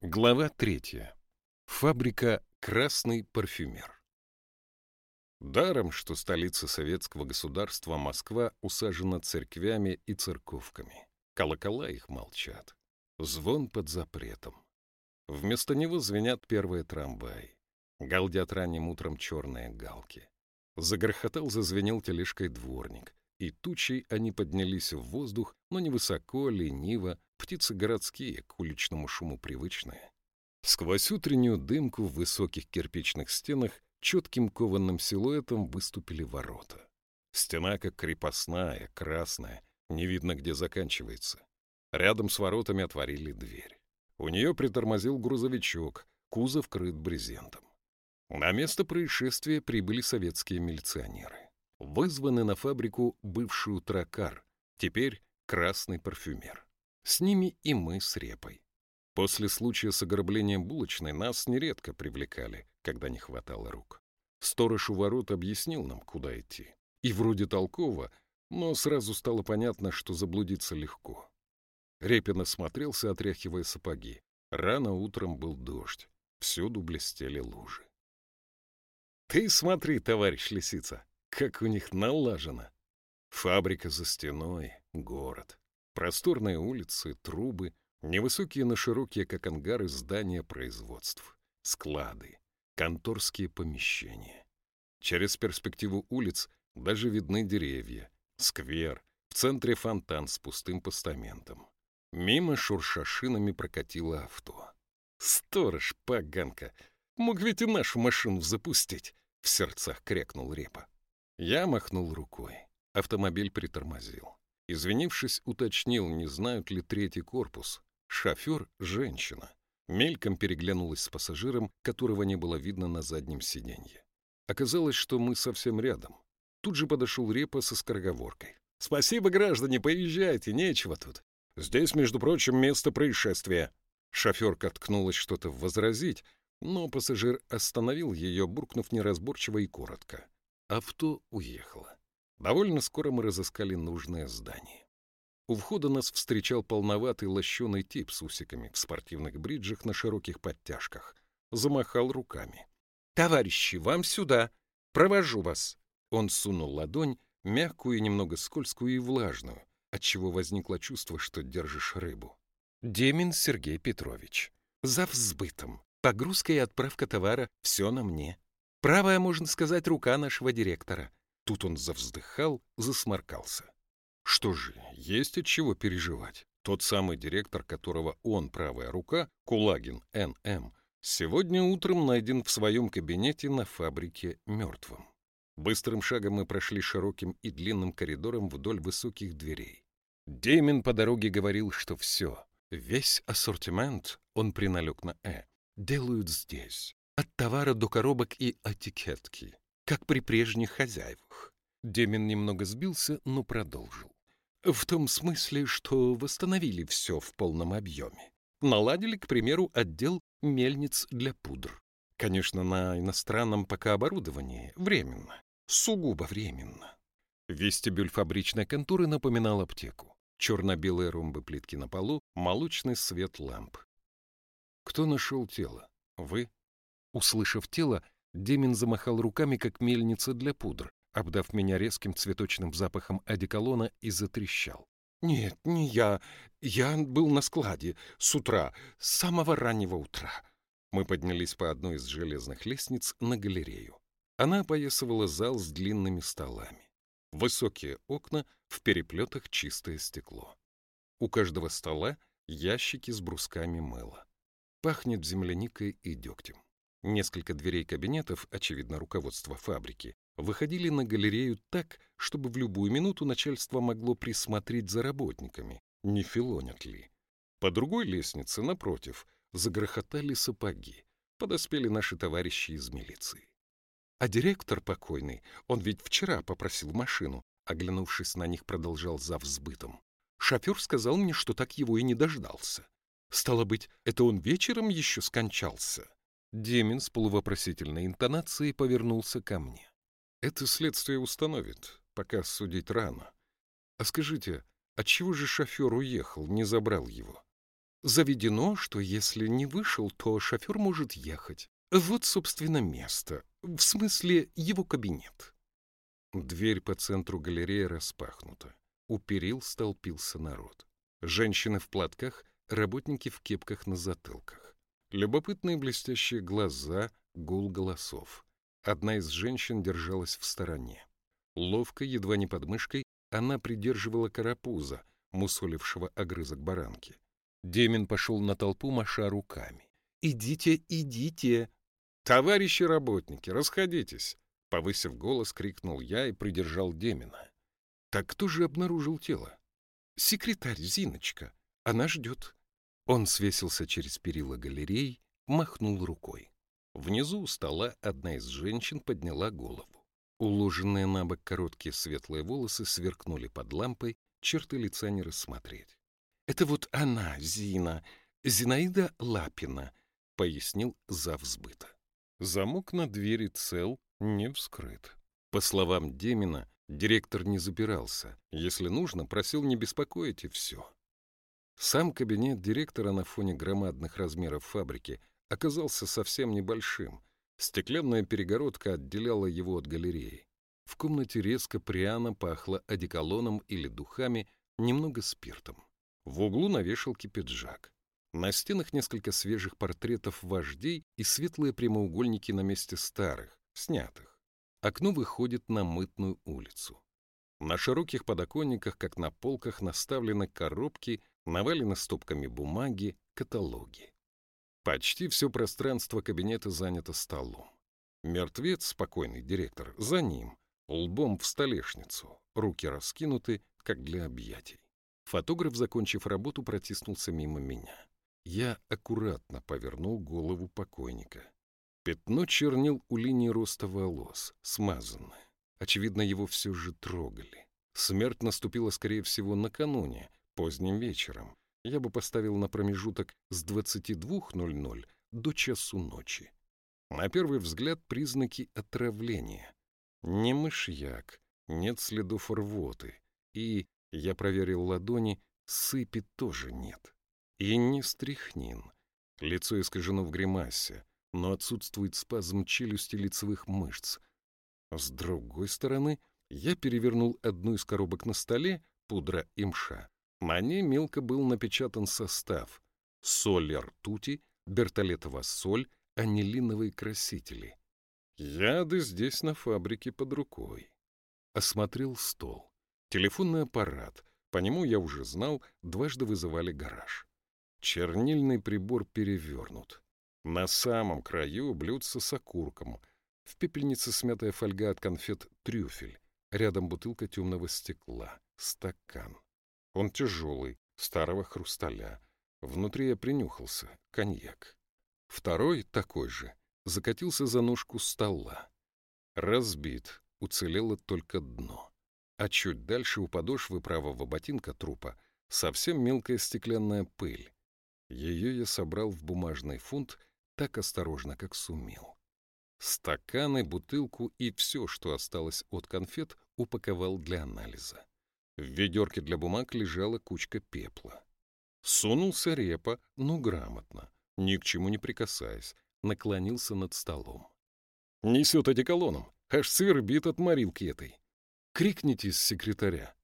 Глава третья. Фабрика «Красный парфюмер». Даром, что столица советского государства Москва усажена церквями и церковками. Колокола их молчат. Звон под запретом. Вместо него звенят первые трамваи. Галдят ранним утром черные галки. Загрохотал, зазвенел тележкой дворник. И тучей они поднялись в воздух, но невысоко, лениво, птицы городские, к уличному шуму привычные. Сквозь утреннюю дымку в высоких кирпичных стенах четким кованным силуэтом выступили ворота. Стена как крепостная, красная, не видно, где заканчивается. Рядом с воротами отворили дверь. У нее притормозил грузовичок, кузов крыт брезентом. На место происшествия прибыли советские милиционеры вызваны на фабрику бывшую тракар, теперь красный парфюмер. С ними и мы с Репой. После случая с ограблением булочной нас нередко привлекали, когда не хватало рук. Сторож у ворот объяснил нам, куда идти. И вроде толково, но сразу стало понятно, что заблудиться легко. Репин осмотрелся, отряхивая сапоги. Рано утром был дождь. Всюду блестели лужи. — Ты смотри, товарищ лисица, как у них налажено. Фабрика за стеной, город. Просторные улицы, трубы, невысокие, но широкие, как ангары, здания производств, склады, конторские помещения. Через перспективу улиц даже видны деревья, сквер, в центре фонтан с пустым постаментом. Мимо шурша шинами прокатило авто. «Сторож, поганка! Мог ведь и нашу машину запустить!» — в сердцах крякнул Репа. Я махнул рукой. Автомобиль притормозил. Извинившись, уточнил, не знают ли третий корпус. Шофер — женщина. Мельком переглянулась с пассажиром, которого не было видно на заднем сиденье. Оказалось, что мы совсем рядом. Тут же подошел Репа со скороговоркой. «Спасибо, граждане, поезжайте, нечего тут. Здесь, между прочим, место происшествия». Шоферка ткнулась что-то возразить, но пассажир остановил ее, буркнув неразборчиво и коротко. Авто уехало. Довольно скоро мы разыскали нужное здание. У входа нас встречал полноватый лощеный тип с усиками в спортивных бриджах на широких подтяжках. Замахал руками. «Товарищи, вам сюда! Провожу вас!» Он сунул ладонь, мягкую и немного скользкую и влажную, отчего возникло чувство, что держишь рыбу. Демин Сергей Петрович. За взбытом. Погрузка и отправка товара — все на мне. Правая, можно сказать, рука нашего директора. Тут он завздыхал, засморкался. Что же, есть от чего переживать. Тот самый директор, которого он правая рука, Кулагин Н.М., сегодня утром найден в своем кабинете на фабрике мертвым. Быстрым шагом мы прошли широким и длинным коридором вдоль высоких дверей. Деймин по дороге говорил, что все, весь ассортимент, он приналег на «э», делают здесь. От товара до коробок и этикетки, как при прежних хозяевах. Демин немного сбился, но продолжил. В том смысле, что восстановили все в полном объеме. Наладили, к примеру, отдел мельниц для пудр. Конечно, на иностранном пока оборудовании. Временно. Сугубо временно. Вестибюль фабричной конторы напоминал аптеку. Черно-белые ромбы плитки на полу, молочный свет ламп. Кто нашел тело? Вы? Услышав тело, Демин замахал руками, как мельница для пудр, обдав меня резким цветочным запахом одеколона и затрещал. «Нет, не я. Я был на складе с утра, с самого раннего утра». Мы поднялись по одной из железных лестниц на галерею. Она опоясывала зал с длинными столами. Высокие окна, в переплетах чистое стекло. У каждого стола ящики с брусками мыла. Пахнет земляникой и дегтем. Несколько дверей кабинетов, очевидно, руководство фабрики, выходили на галерею так, чтобы в любую минуту начальство могло присмотреть за работниками, не филонят ли. По другой лестнице, напротив, загрохотали сапоги. Подоспели наши товарищи из милиции. А директор покойный, он ведь вчера попросил машину, оглянувшись на них, продолжал за взбытом. Шофер сказал мне, что так его и не дождался. Стало быть, это он вечером еще скончался. Демин с полувопросительной интонацией повернулся ко мне. «Это следствие установит, пока судить рано. А скажите, отчего же шофер уехал, не забрал его?» Заведено, что если не вышел, то шофер может ехать. Вот, собственно, место. В смысле, его кабинет. Дверь по центру галереи распахнута. У перил столпился народ. Женщины в платках, работники в кепках на затылках. Любопытные блестящие глаза, гул голосов. Одна из женщин держалась в стороне. Ловко, едва не под мышкой, она придерживала карапуза, мусолившего огрызок баранки. Демин пошел на толпу, маша руками. «Идите, идите!» «Товарищи работники, расходитесь!» Повысив голос, крикнул я и придержал Демина. «Так кто же обнаружил тело?» «Секретарь Зиночка. Она ждет». Он свесился через перила галерей, махнул рукой. Внизу у стола одна из женщин подняла голову. Уложенные на бок короткие светлые волосы сверкнули под лампой, черты лица не рассмотреть. «Это вот она, Зина, Зинаида Лапина», — пояснил завзбыта. Замок на двери цел, не вскрыт. По словам Демина, директор не запирался. Если нужно, просил не беспокоить и все. Сам кабинет директора на фоне громадных размеров фабрики оказался совсем небольшим. Стеклянная перегородка отделяла его от галереи. В комнате резко пряно пахло одеколоном или духами, немного спиртом. В углу на вешалке пиджак. На стенах несколько свежих портретов вождей и светлые прямоугольники на месте старых, снятых. Окно выходит на мытную улицу. На широких подоконниках, как на полках, наставлены коробки, навалены стопками бумаги, каталоги. Почти все пространство кабинета занято столом. Мертвец, спокойный директор, за ним, лбом в столешницу, руки раскинуты, как для объятий. Фотограф, закончив работу, протиснулся мимо меня. Я аккуратно повернул голову покойника. Пятно чернил у линии роста волос, смазанное. Очевидно, его все же трогали. Смерть наступила, скорее всего, накануне, поздним вечером. Я бы поставил на промежуток с 22.00 до часу ночи. На первый взгляд признаки отравления. Не мышьяк, нет следов рвоты. И, я проверил ладони, сыпи тоже нет. И не стряхнин. Лицо искажено в гримасе, но отсутствует спазм челюсти лицевых мышц. С другой стороны, я перевернул одну из коробок на столе, пудра имша. На ней мелко был напечатан состав. Соль ртути, бертолетова соль, анилиновые красители. Яды здесь на фабрике под рукой. Осмотрел стол. Телефонный аппарат. По нему я уже знал, дважды вызывали гараж. Чернильный прибор перевернут. На самом краю блюдце с окурком. В пепельнице смятая фольга от конфет «Трюфель». Рядом бутылка темного стекла. Стакан. Он тяжелый, старого хрусталя. Внутри я принюхался. Коньяк. Второй, такой же, закатился за ножку стола. Разбит. Уцелело только дно. А чуть дальше у подошвы правого ботинка трупа совсем мелкая стеклянная пыль. Ее я собрал в бумажный фунт так осторожно, как сумел. Стаканы, бутылку и все, что осталось от конфет, упаковал для анализа. В ведерке для бумаг лежала кучка пепла. Сунулся репа, но грамотно, ни к чему не прикасаясь, наклонился над столом. «Несет одеколоном, аж свербит от морилки этой. Крикните с секретаря.